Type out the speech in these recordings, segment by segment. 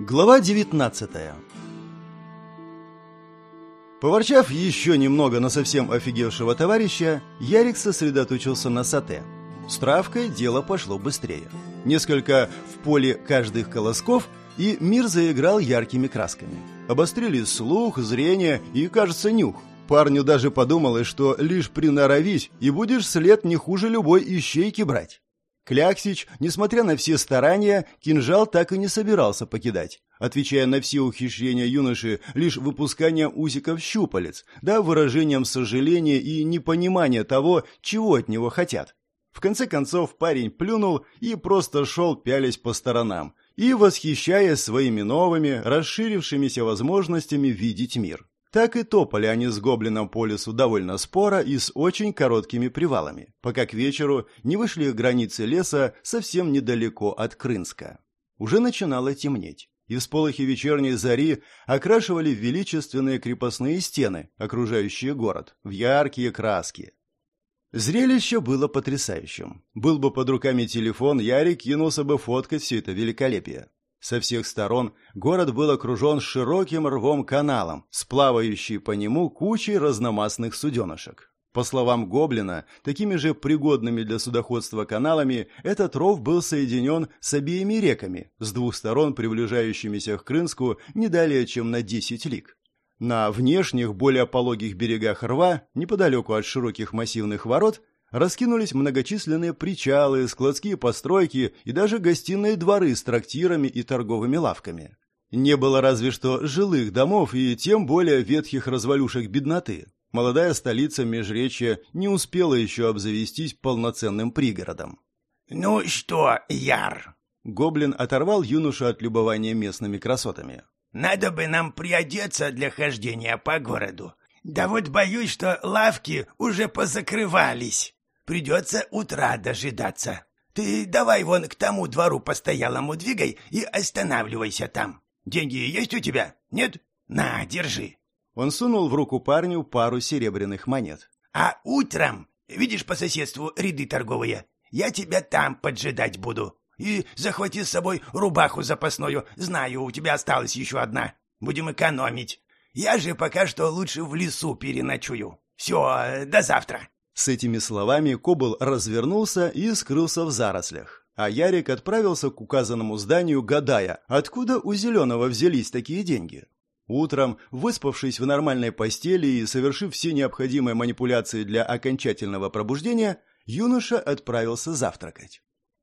Глава 19 Поворчав еще немного на совсем офигевшего товарища, Ярик сосредоточился на сате. С травкой дело пошло быстрее. Несколько в поле каждых колосков, и мир заиграл яркими красками. Обострили слух, зрение и, кажется, нюх. Парню даже подумалось, что лишь приноровись, и будешь след не хуже любой ищейки брать. Кляксич, несмотря на все старания, кинжал так и не собирался покидать, отвечая на все ухищрения юноши лишь выпусканием усиков щупалец, да выражением сожаления и непонимания того, чего от него хотят. В конце концов парень плюнул и просто шел пялясь по сторонам и восхищаясь своими новыми, расширившимися возможностями видеть мир. Так и топали они с гоблином по лесу довольно споро и с очень короткими привалами, пока к вечеру не вышли к границе леса совсем недалеко от Крынска. Уже начинало темнеть, и всполохи вечерней зари окрашивали величественные крепостные стены, окружающие город, в яркие краски. Зрелище было потрясающим. Был бы под руками телефон, Ярик кинулся бы фоткать все это великолепие. Со всех сторон город был окружен широким рвом-каналом, сплавающий по нему кучей разномастных суденышек. По словам Гоблина, такими же пригодными для судоходства каналами этот ров был соединен с обеими реками, с двух сторон приближающимися к Крынску не далее, чем на 10 лиг. На внешних, более пологих берегах рва, неподалеку от широких массивных ворот, раскинулись многочисленные причалы, складские постройки и даже гостиные дворы с трактирами и торговыми лавками. Не было разве что жилых домов и тем более ветхих развалюшек бедноты. Молодая столица Межречья не успела еще обзавестись полноценным пригородом. «Ну что, Яр?» Гоблин оторвал юношу от любования местными красотами. «Надо бы нам приодеться для хождения по городу. Да вот боюсь, что лавки уже позакрывались». Придется утра дожидаться. Ты давай вон к тому двору постоялому двигай и останавливайся там. Деньги есть у тебя? Нет? На, держи. Он сунул в руку парню пару серебряных монет. А утром, видишь по соседству ряды торговые, я тебя там поджидать буду. И захвати с собой рубаху запасную. Знаю, у тебя осталась еще одна. Будем экономить. Я же пока что лучше в лесу переночую. Все, до завтра. С этими словами Кобыл развернулся и скрылся в зарослях. А Ярик отправился к указанному зданию, гадая, откуда у Зеленого взялись такие деньги. Утром, выспавшись в нормальной постели и совершив все необходимые манипуляции для окончательного пробуждения, юноша отправился завтракать.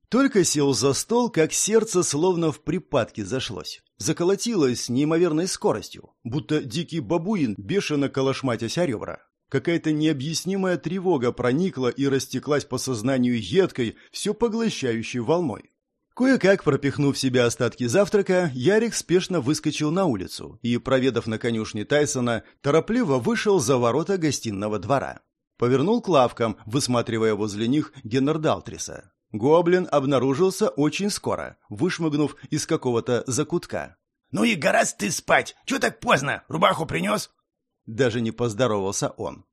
Только сел за стол, как сердце словно в припадке зашлось. Заколотилось с неимоверной скоростью, будто дикий бабуин, бешено колошматясь о ребра. Какая-то необъяснимая тревога проникла и растеклась по сознанию едкой, все поглощающей волной. Кое-как пропихнув в себя остатки завтрака, Ярик спешно выскочил на улицу и, проведав на конюшне Тайсона, торопливо вышел за ворота гостиного двора. Повернул к лавкам, высматривая возле них Геннардалтриса. Гоблин обнаружился очень скоро, вышмыгнув из какого-то закутка. «Ну и гораздо ты спать! Чего так поздно? Рубаху принес?» Даже не поздоровался он.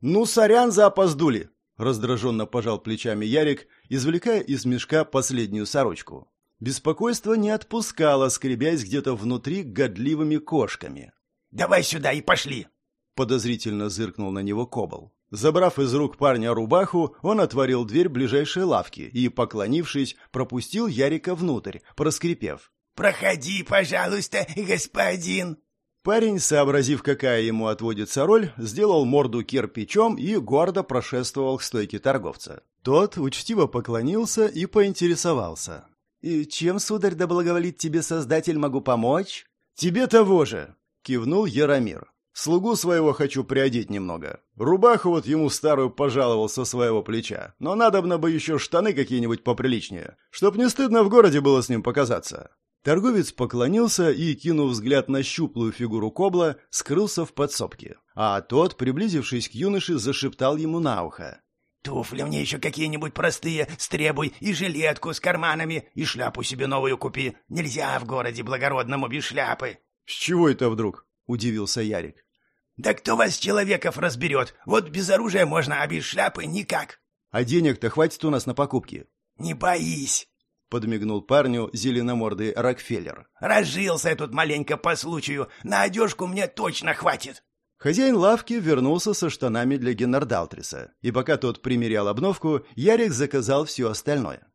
«Ну, сорян за опоздули!» Раздраженно пожал плечами Ярик, извлекая из мешка последнюю сорочку. Беспокойство не отпускало, скребясь где-то внутри годливыми кошками. «Давай сюда и пошли!» Подозрительно зыркнул на него Кобл. Забрав из рук парня рубаху, он отворил дверь ближайшей лавки и, поклонившись, пропустил Ярика внутрь, проскрипев. «Проходи, пожалуйста, господин!» Парень, сообразив, какая ему отводится роль, сделал морду кирпичом и гордо прошествовал к стойке торговца. Тот учтиво поклонился и поинтересовался. «И чем, сударь, да благоволит тебе создатель, могу помочь?» «Тебе того же!» — кивнул Яромир. «Слугу своего хочу приодеть немного. Рубаху вот ему старую пожаловал со своего плеча, но надобно бы еще штаны какие-нибудь поприличнее, чтоб не стыдно в городе было с ним показаться». Торговец поклонился и, кинув взгляд на щуплую фигуру Кобла, скрылся в подсобке. А тот, приблизившись к юноше, зашептал ему на ухо. «Туфли мне еще какие-нибудь простые стребуй, и жилетку с карманами, и шляпу себе новую купи. Нельзя в городе благородному без шляпы». «С чего это вдруг?» — удивился Ярик. «Да кто вас, человеков, разберет? Вот без оружия можно, а без шляпы никак». «А денег-то хватит у нас на покупки?» «Не боись». — подмигнул парню зеленомордый Рокфеллер. «Разжился я тут маленько по случаю. На одежку мне точно хватит». Хозяин лавки вернулся со штанами для Геннардалтриса, и пока тот примерял обновку, Ярик заказал все остальное.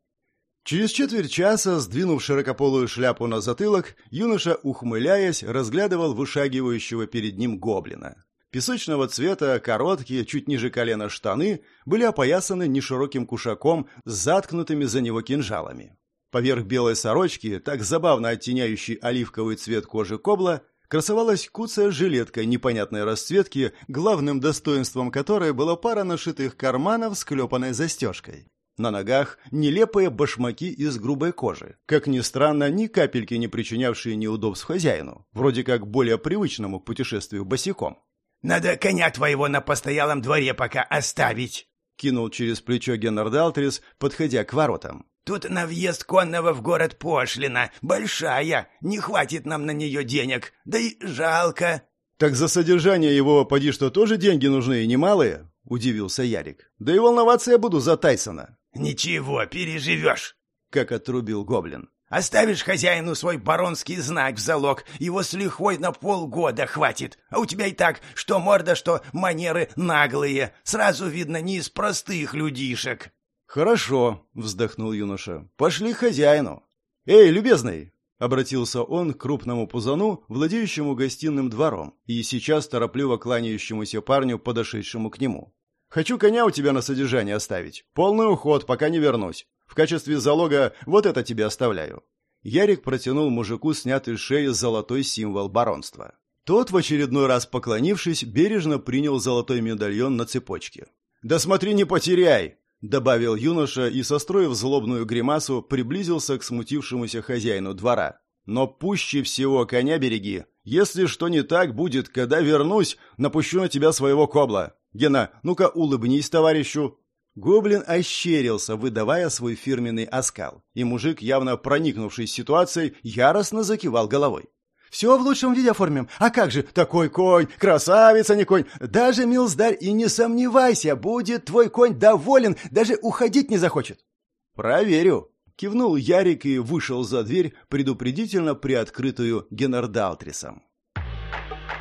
Через четверть часа, сдвинув широкополую шляпу на затылок, юноша, ухмыляясь, разглядывал вышагивающего перед ним гоблина. Песочного цвета, короткие, чуть ниже колена штаны были опоясаны нешироким кушаком с заткнутыми за него кинжалами. Поверх белой сорочки, так забавно оттеняющей оливковый цвет кожи кобла, красовалась куцая жилетка непонятной расцветки, главным достоинством которой была пара нашитых карманов с клепанной застежкой. На ногах нелепые башмаки из грубой кожи. Как ни странно, ни капельки не причинявшие неудобств хозяину, вроде как более привычному к путешествию босиком. «Надо коня твоего на постоялом дворе пока оставить», — кинул через плечо Геннард Алтрис, подходя к воротам. «Тут на въезд конного в город пошлина, большая, не хватит нам на нее денег, да и жалко». «Так за содержание его, поди что, тоже деньги нужны и немалые?» — удивился Ярик. «Да и волноваться я буду за Тайсона». «Ничего, переживешь», — как отрубил гоблин. «Оставишь хозяину свой баронский знак в залог, его с лихвой на полгода хватит. А у тебя и так, что морда, что манеры наглые. Сразу видно, не из простых людишек». «Хорошо», — вздохнул юноша. «Пошли к хозяину». «Эй, любезный!» — обратился он к крупному пузану, владеющему гостиным двором, и сейчас торопливо кланяющемуся парню, подошедшему к нему. Хочу коня у тебя на содержание оставить. Полный уход, пока не вернусь. В качестве залога вот это тебе оставляю». Ярик протянул мужику снятый с шеи золотой символ баронства. Тот, в очередной раз поклонившись, бережно принял золотой медальон на цепочке. «Да смотри, не потеряй!» — добавил юноша и, состроив злобную гримасу, приблизился к смутившемуся хозяину двора. «Но пуще всего коня береги. Если что не так будет, когда вернусь, напущу на тебя своего кобла. Гена, ну-ка улыбнись товарищу». Гоблин ощерился, выдавая свой фирменный оскал, и мужик, явно проникнувшись ситуацией, яростно закивал головой. «Все в лучшем виде оформим. А как же, такой конь, красавица не конь. Даже, милздарь, и не сомневайся, будет твой конь доволен, даже уходить не захочет». «Проверю», — кивнул Ярик и вышел за дверь, предупредительно приоткрытую Геннардалтрисом.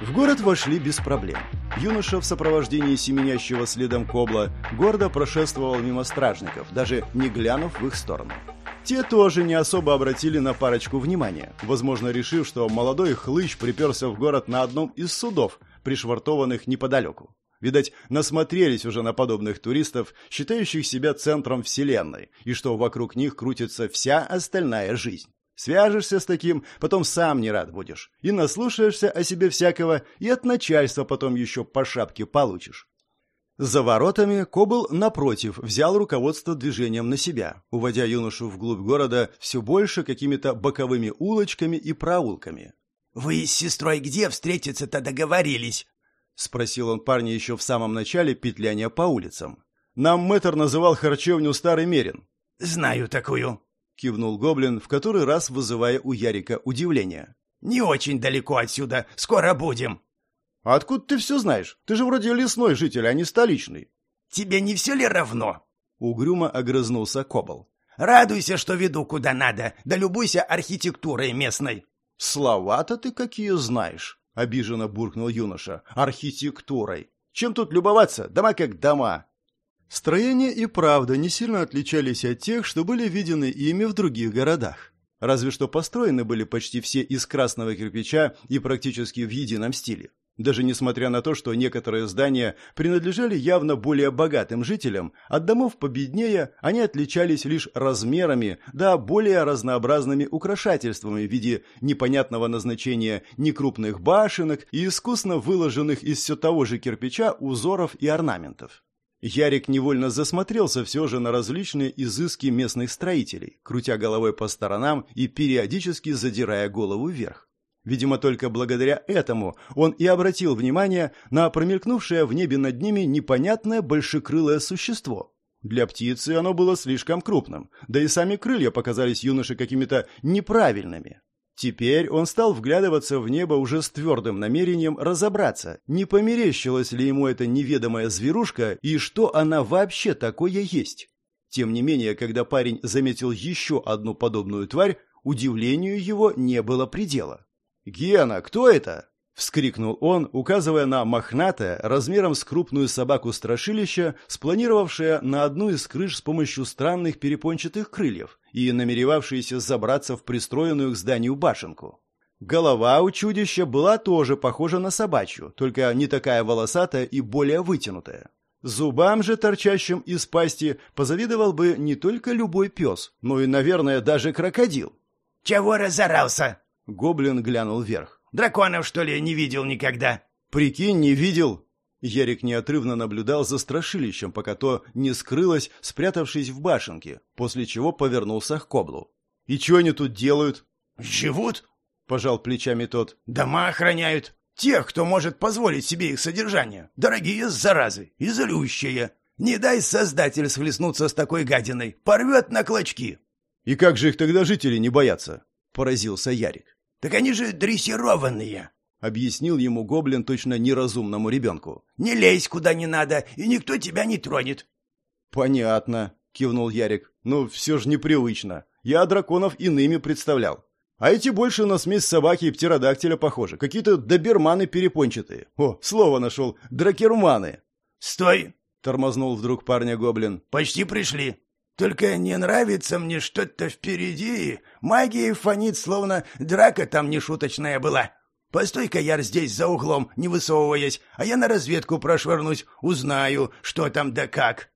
В город вошли без проблем. Юноша в сопровождении семенящего следом кобла гордо прошествовал мимо стражников, даже не глянув в их сторону. Те тоже не особо обратили на парочку внимания, возможно, решив, что молодой хлыщ приперся в город на одном из судов, пришвартованных неподалеку. Видать, насмотрелись уже на подобных туристов, считающих себя центром вселенной, и что вокруг них крутится вся остальная жизнь. Свяжешься с таким, потом сам не рад будешь. И наслушаешься о себе всякого, и от начальства потом еще по шапке получишь. За воротами Кобл, напротив, взял руководство движением на себя, уводя юношу вглубь города все больше какими-то боковыми улочками и проулками. «Вы с сестрой где встретиться-то договорились?» — спросил он парня еще в самом начале петляния по улицам. «Нам мэтр называл харчевню Старый Мерин». «Знаю такую», кивнул гоблин, в который раз вызывая у Ярика удивление. Не очень далеко отсюда. Скоро будем. А откуда ты все знаешь? Ты же вроде лесной житель, а не столичный. Тебе не все ли равно? Угрюмо огрызнулся Кобл. Радуйся, что веду куда надо, да любуйся архитектурой местной. Слова-то ты какие знаешь, обиженно буркнул юноша. Архитектурой. Чем тут любоваться? Дома как дома. Строения и правда не сильно отличались от тех, что были видены ими в других городах. Разве что построены были почти все из красного кирпича и практически в едином стиле. Даже несмотря на то, что некоторые здания принадлежали явно более богатым жителям, от домов победнее они отличались лишь размерами, да более разнообразными украшательствами в виде непонятного назначения некрупных башенок и искусно выложенных из все того же кирпича узоров и орнаментов. Ярик невольно засмотрелся все же на различные изыски местных строителей, крутя головой по сторонам и периодически задирая голову вверх. Видимо, только благодаря этому он и обратил внимание на промелькнувшее в небе над ними непонятное большекрылое существо. Для птицы оно было слишком крупным, да и сами крылья показались юноше какими-то неправильными. Теперь он стал вглядываться в небо уже с твердым намерением разобраться, не померещилась ли ему эта неведомая зверушка и что она вообще такое есть. Тем не менее, когда парень заметил еще одну подобную тварь, удивлению его не было предела. «Гена, кто это?» — вскрикнул он, указывая на мохнатое, размером с крупную собаку страшилище, спланировавшее на одну из крыш с помощью странных перепончатых крыльев и намеревавшееся забраться в пристроенную к зданию башенку. Голова у чудища была тоже похожа на собачью, только не такая волосатая и более вытянутая. Зубам же, торчащим из пасти, позавидовал бы не только любой пес, но и, наверное, даже крокодил. «Чего разорался?» Гоблин глянул вверх. «Драконов, что ли, не видел никогда?» «Прикинь, не видел!» Ярик неотрывно наблюдал за страшилищем, пока то не скрылось, спрятавшись в башенке, после чего повернулся к Коблу. «И что они тут делают?» «Живут?» — пожал плечами тот. «Дома охраняют. Тех, кто может позволить себе их содержание. Дорогие заразы и злющие. Не дай создатель схлестнуться с такой гадиной. Порвет на клочки. И как же их тогда жители не боятся? Поразился Ярик. Так они же дрессированные. Объяснил ему гоблин точно неразумному ребенку. «Не лезь куда не надо, и никто тебя не тронет». «Понятно», — кивнул Ярик. «Но все же непривычно. Я драконов иными представлял. А эти больше на смесь собаки и птеродактиля похожи. Какие-то доберманы перепончатые. О, слово нашел. Дракерманы. «Стой!» — тормознул вдруг парня гоблин. «Почти пришли. Только не нравится мне что-то впереди. Магия фонит, словно драка там нешуточная была. Постой-ка, Яр, здесь за углом, не высовываясь, а я на разведку прошвырнусь, узнаю, что там да как».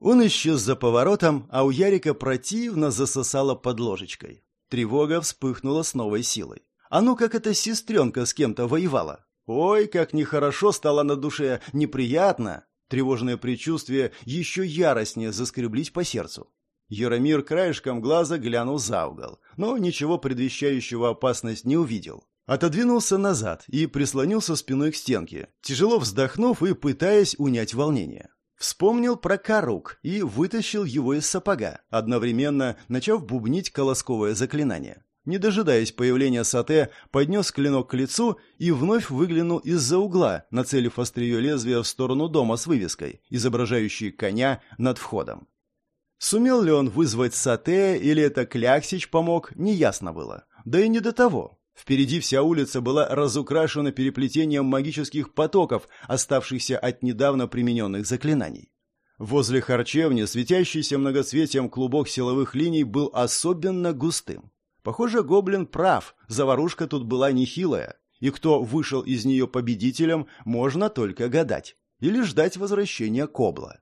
Он исчез за поворотом, а у Ярика противно засосало под ложечкой. Тревога вспыхнула с новой силой. А ну как эта сестренка с кем-то воевала? Ой, как нехорошо стало на душе, неприятно. Тревожные предчувствия еще яростнее заскреблись по сердцу. Яромир краешком глаза глянул за угол, но ничего предвещающего опасность не увидел. Отодвинулся назад и прислонился спиной к стенке, тяжело вздохнув и пытаясь унять волнение. Вспомнил про корук и вытащил его из сапога, одновременно начав бубнить колосковое заклинание. Не дожидаясь появления Сате, поднес клинок к лицу и вновь выглянул из-за угла, нацелив острие лезвия в сторону дома с вывеской, изображающей коня над входом. Сумел ли он вызвать Сате или это Кляксич помог, неясно было. Да и не до того. Впереди вся улица была разукрашена переплетением магических потоков, оставшихся от недавно примененных заклинаний. Возле харчевни светящийся многоцветием клубок силовых линий был особенно густым. Похоже, гоблин прав, заварушка тут была нехилая, и кто вышел из нее победителем, можно только гадать или ждать возвращения Кобла.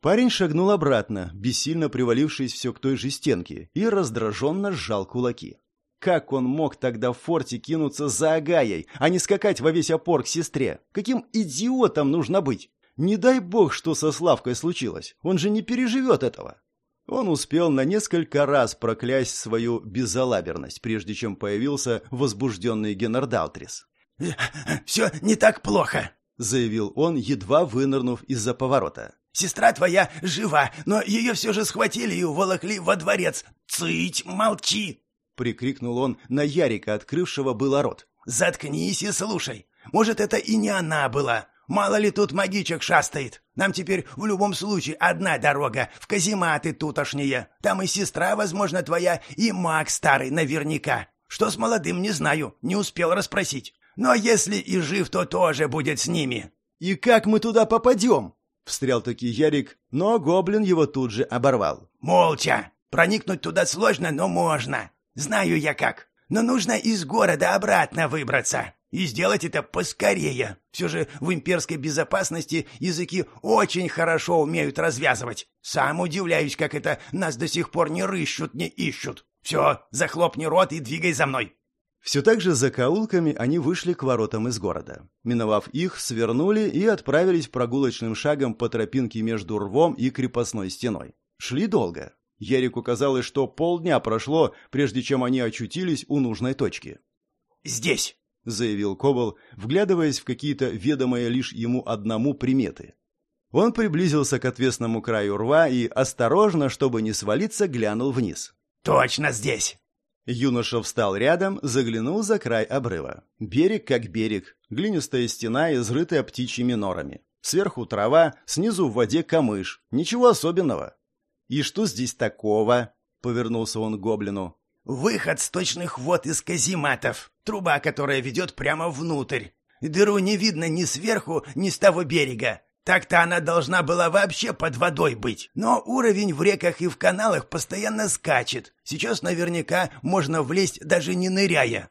Парень шагнул обратно, бессильно привалившись все к той же стенке, и раздраженно сжал кулаки. Как он мог тогда в форте кинуться за Агаей, а не скакать во весь опор к сестре? Каким идиотом нужно быть? Не дай бог, что со Славкой случилось. Он же не переживет этого. Он успел на несколько раз проклясть свою безалаберность, прежде чем появился возбужденный Геннардалтрис. «Все не так плохо», — заявил он, едва вынырнув из-за поворота. «Сестра твоя жива, но ее все же схватили и уволокли во дворец. Цыть, молчи!» — прикрикнул он на Ярика, открывшего было рот. «Заткнись и слушай. Может, это и не она была. Мало ли тут магичек шастает. Нам теперь в любом случае одна дорога, в казематы тутошние. Там и сестра, возможно, твоя, и маг старый наверняка. Что с молодым, не знаю, не успел расспросить. Но если и жив, то тоже будет с ними». «И как мы туда попадем?» — встрял таки Ярик, но гоблин его тут же оборвал. «Молча! Проникнуть туда сложно, но можно. Знаю я как. Но нужно из города обратно выбраться. И сделать это поскорее. Все же в имперской безопасности языки очень хорошо умеют развязывать. Сам удивляюсь, как это нас до сих пор не рыщут, не ищут. Все, захлопни рот и двигай за мной. Все так же за каулками они вышли к воротам из города. Миновав их, свернули и отправились прогулочным шагом по тропинке между рвом и крепостной стеной. Шли долго. Ярику казалось, что полдня прошло, прежде чем они очутились у нужной точки. «Здесь!» — заявил Кобол, вглядываясь в какие-то ведомые лишь ему одному приметы. Он приблизился к отвесному краю рва и, осторожно, чтобы не свалиться, глянул вниз. «Точно здесь!» Юноша встал рядом, заглянул за край обрыва. Берег как берег, глинистая стена, изрытая птичьими норами. Сверху трава, снизу в воде камыш. Ничего особенного. «И что здесь такого?» — повернулся он к гоблину. «Выход сточных вод из казематов. Труба, которая ведет прямо внутрь. Дыру не видно ни сверху, ни с того берега. Так-то она должна была вообще под водой быть. Но уровень в реках и в каналах постоянно скачет. Сейчас наверняка можно влезть, даже не ныряя.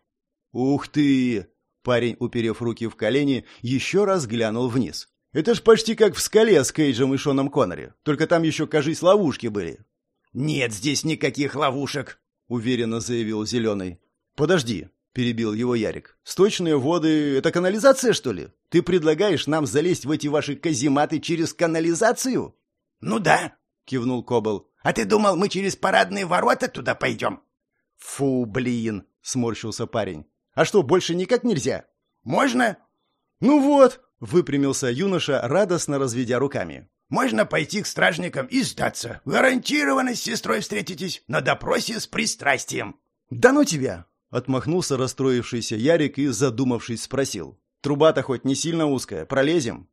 «Ух ты!» Парень, уперев руки в колени, еще раз глянул вниз. «Это ж почти как в скале с Кейджем и Шоном Коннери. Только там еще, кажись, ловушки были». «Нет здесь никаких ловушек», — уверенно заявил Зеленый. «Подожди», — перебил его Ярик. «Сточные воды — это канализация, что ли? Ты предлагаешь нам залезть в эти ваши казематы через канализацию?» «Ну да», — кивнул Кобл. «А ты думал, мы через парадные ворота туда пойдем?» «Фу, блин!» — сморщился парень. «А что, больше никак нельзя?» «Можно?» «Ну вот!» — выпрямился юноша, радостно разведя руками. «Можно пойти к стражникам и сдаться. Гарантированно с сестрой встретитесь на допросе с пристрастием». «Да ну тебя!» Отмахнулся расстроившийся Ярик и, задумавшись, спросил. «Труба-то хоть не сильно узкая, пролезем?»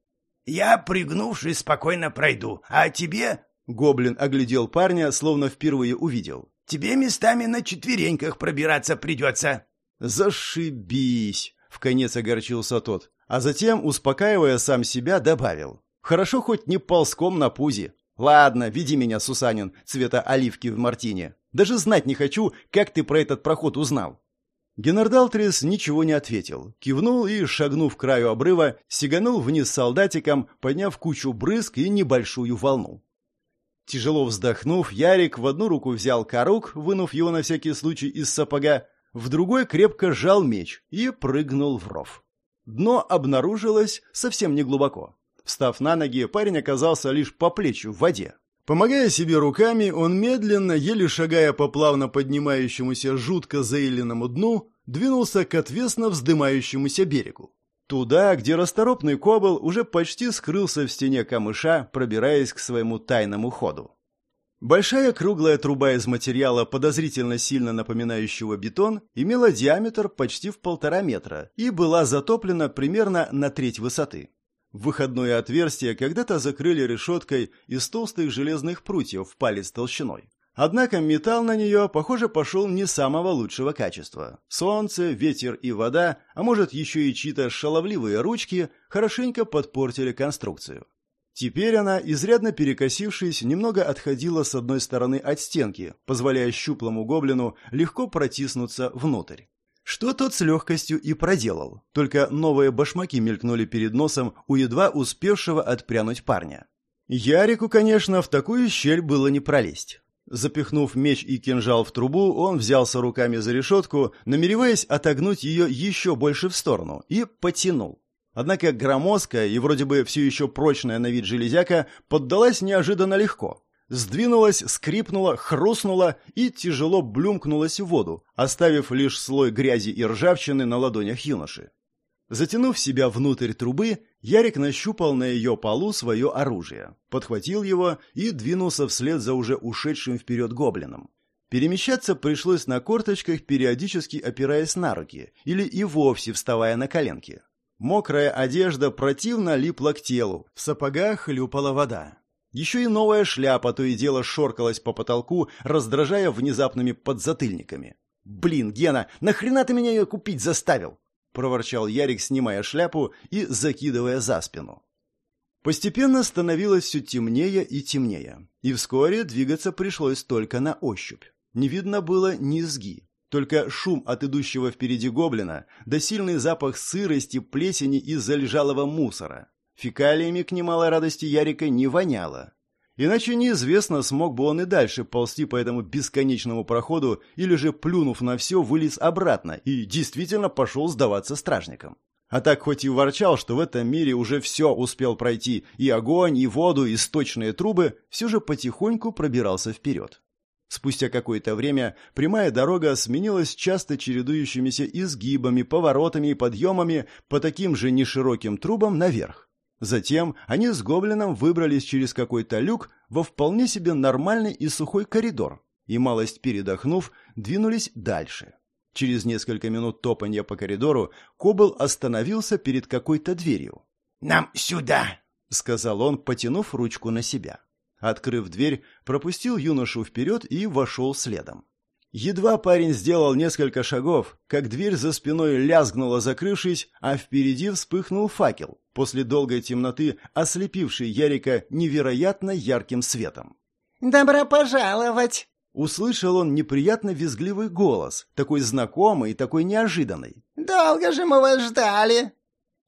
«Я, пригнувшись, спокойно пройду, а тебе...» Гоблин оглядел парня, словно впервые увидел. «Тебе местами на четвереньках пробираться придется». «Зашибись!» — вконец огорчился тот, а затем, успокаивая сам себя, добавил. «Хорошо хоть не ползком на пузе. Ладно, веди меня, Сусанин, цвета оливки в мартине. Даже знать не хочу, как ты про этот проход узнал». Генардалтрис ничего не ответил, кивнул и, шагнув к краю обрыва, сиганул вниз солдатиком, подняв кучу брызг и небольшую волну. Тяжело вздохнув, Ярик в одну руку взял корук, вынув его на всякий случай из сапога, в другой крепко сжал меч и прыгнул в ров. Дно обнаружилось совсем неглубоко. Встав на ноги, парень оказался лишь по плечу в воде. Помогая себе руками, он медленно, еле шагая по плавно поднимающемуся жутко заиленному дну, двинулся к отвесно вздымающемуся берегу. Туда, где расторопный кобл уже почти скрылся в стене камыша, пробираясь к своему тайному ходу. Большая круглая труба из материала, подозрительно сильно напоминающего бетон, имела диаметр почти в полтора метра и была затоплена примерно на треть высоты. Выходное отверстие когда-то закрыли решеткой из толстых железных прутьев в палец толщиной. Однако металл на нее, похоже, пошел не самого лучшего качества. Солнце, ветер и вода, а может еще и чьи-то шаловливые ручки, хорошенько подпортили конструкцию. Теперь она, изрядно перекосившись, немного отходила с одной стороны от стенки, позволяя щуплому гоблину легко протиснуться внутрь. Что тот с легкостью и проделал, только новые башмаки мелькнули перед носом у едва успевшего отпрянуть парня. Ярику, конечно, в такую щель было не пролезть. Запихнув меч и кинжал в трубу, он взялся руками за решетку, намереваясь отогнуть ее еще больше в сторону, и потянул. Однако громоздкая и вроде бы все еще прочная на вид железяка поддалась неожиданно легко сдвинулась, скрипнула, хрустнула и тяжело блюмкнулась в воду, оставив лишь слой грязи и ржавчины на ладонях юноши. Затянув себя внутрь трубы, Ярик нащупал на ее полу свое оружие, подхватил его и двинулся вслед за уже ушедшим вперед гоблином. Перемещаться пришлось на корточках, периодически опираясь на руки, или и вовсе вставая на коленки. Мокрая одежда противно липла к телу, в сапогах хлюпала вода. Еще и новая шляпа то и дело шоркалась по потолку, раздражая внезапными подзатыльниками. «Блин, Гена, нахрена ты меня ее купить заставил?» — проворчал Ярик, снимая шляпу и закидывая за спину. Постепенно становилось все темнее и темнее, и вскоре двигаться пришлось только на ощупь. Не видно было низги, только шум от идущего впереди гоблина, да сильный запах сырости, плесени и залежалого мусора. Фекалиями к немалой радости Ярика не воняло. Иначе неизвестно, смог бы он и дальше ползти по этому бесконечному проходу, или же, плюнув на все, вылез обратно и действительно пошел сдаваться стражникам. А так хоть и ворчал, что в этом мире уже все успел пройти, и огонь, и воду, и сточные трубы, все же потихоньку пробирался вперед. Спустя какое-то время прямая дорога сменилась часто чередующимися изгибами, поворотами и подъемами по таким же нешироким трубам наверх. Затем они с гоблином выбрались через какой-то люк во вполне себе нормальный и сухой коридор и, малость передохнув, двинулись дальше. Через несколько минут топанья по коридору Кобл остановился перед какой-то дверью. «Нам сюда!» — сказал он, потянув ручку на себя. Открыв дверь, пропустил юношу вперед и вошел следом. Едва парень сделал несколько шагов, как дверь за спиной лязгнула, закрывшись, а впереди вспыхнул факел, после долгой темноты ослепивший Ярика невероятно ярким светом. «Добро пожаловать!» Услышал он неприятно визгливый голос, такой знакомый и такой неожиданный. «Долго же мы вас ждали!»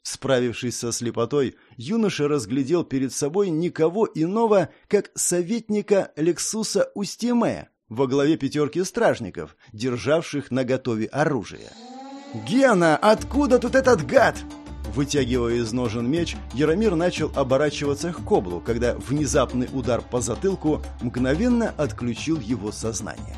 Справившись со слепотой, юноша разглядел перед собой никого иного, как советника Лексуса Устиме, во главе пятерки стражников, державших наготове оружие. «Гена, откуда тут этот гад?» Вытягивая из ножен меч, Яромир начал оборачиваться к Коблу, когда внезапный удар по затылку мгновенно отключил его сознание.